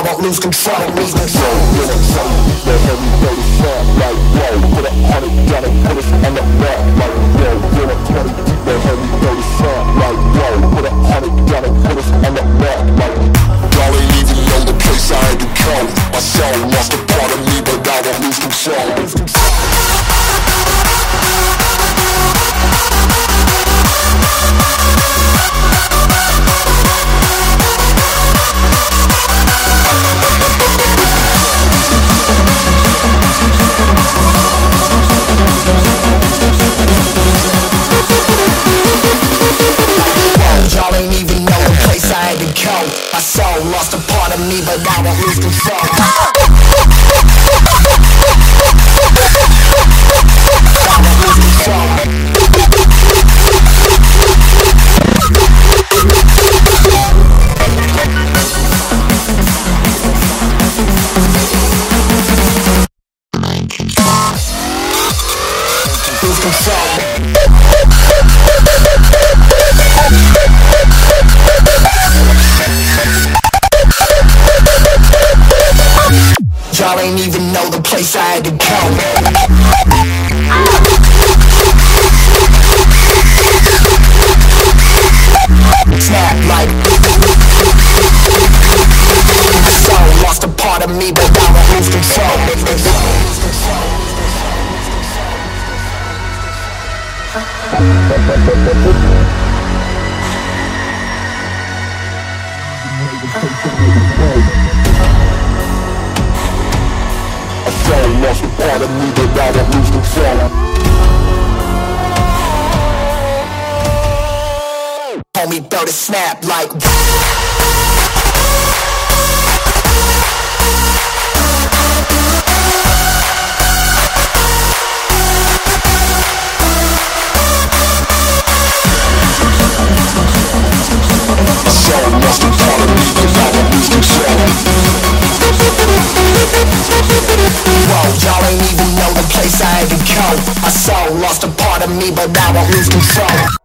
I won't lose control. Lose control. I'm so the heavy dirty sharp like whoa. Put a hundred and put on the map like whoa. When I'm twenty deep, like a hundred put on the like. Y'all ain't even know the place I had to go. My soul lost a part of me, but I won't lose control. Lose control. Go. My soul lost a part of me, but I won't lose control. I won't. Lose control. Place I had to go. Snap like lost a part of me, but I won't lose control. My soul lost a part of me, but I won't lose control. Homie, throw the snap like My soul lost a part of me, me, but I won't lose control.